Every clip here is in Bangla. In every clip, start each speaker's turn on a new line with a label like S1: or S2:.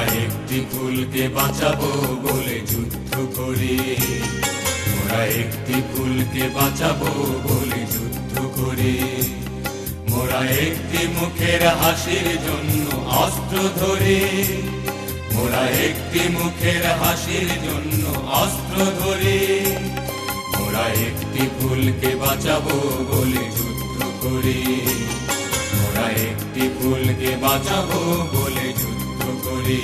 S1: ফুলকে বাঁচাবো বলে যুদ্ধ করি। মোরা একটি ফুলকে বাঁচাবো বলে যুদ্ধ করি। মোরা একটি মুখের হাসির জন্য অস্ত্র ধরি। মোরা একটি মুখের হাসির জন্য অস্ত্র ধরি। মোরা একটি ফুলকে বাঁচাবো বলে যুদ্ধ করি। মোরা একটি ফুলকে বাঁচাবো বলে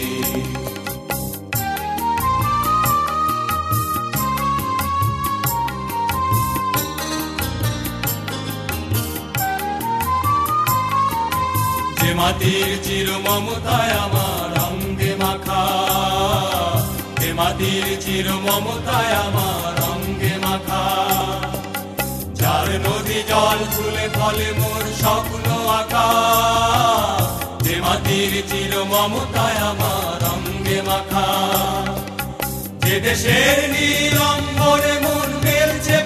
S1: যে মাটির চির মমতায় আমার অঙ্গে মাখা, যে মাটির চির মমতায় আমার অঙ্গে মাখা। যার নদী জল ফুলে ফলে মোর স্বপ্ন আঁকা, যে মাটির চির মমতায় মন মেলছে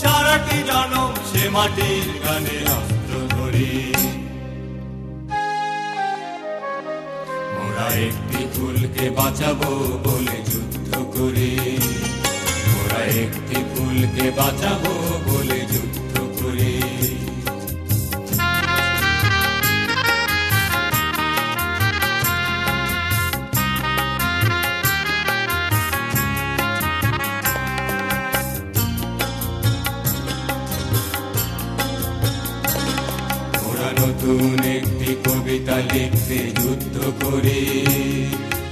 S1: সারাটি জনম সে মাটির গানে অস্ত্র ধরি মোরা একটি ফুলকে বাঁচাবো বলে যুদ্ধ করি। মোরা একটি ফুলকে বাঁচাবো নতুন একটি কবিতা লিখতে যুদ্ধ করি।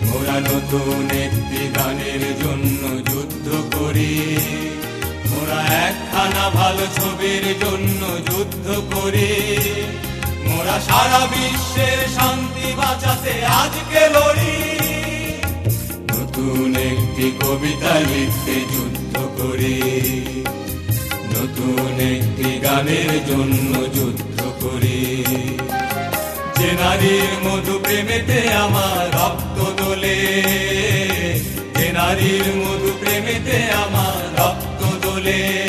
S1: মোরা নতুন একটি গানের জন্য যুদ্ধ করি। মোরা একখানা ভালো ছবির জন্য যুদ্ধ করি। মোরা সারা বিশ্বের শান্তি বাঁচাতে আজকে লড়ি। নতুন একটি কবিতা লিখতে যুদ্ধ করি। নতুন একটি গানের জন্য যুদ্ধ করি। নারীর মধু প্রেমেতে আমার রক্ত দোলে। যে নারীর মধু প্রেমেতে আমার রক্ত দোলে।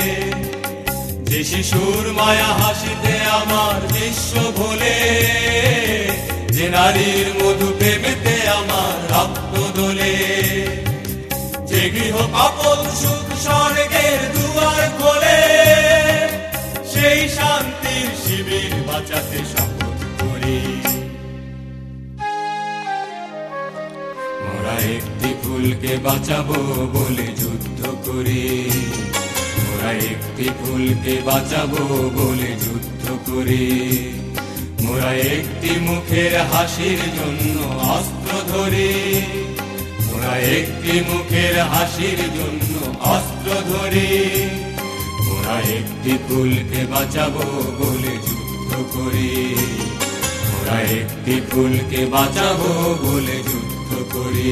S1: যে শিশুর মায়া হাসিতে আমার বিশ্ব ভোলে। যে নারীর মধু প্রেমেতে আমার রক্ত দোলে। যে গৃহ পাপল সুখ স্বর্গের দুয়ার খোলে। সেই শান্তির শিবির বাঁচাতে শপথ করি। মোরা একটি ফুলকে বাঁচাবো বলে যুদ্ধ করে। ওরা একটি ফুলকে বাঁচাবো বলে যুদ্ধ করে। মোরা একটি মুখের হাসির জন্য অস্ত্র ধরে। মোরা একটি মুখের হাসির জন্য অস্ত্র ধরি। মোরা একটি ফুলকে বাঁচাবো বলে যুদ্ধ করে। মোরা একটি ফুলকে বাঁচাবো বলে যুদ্ধ করি।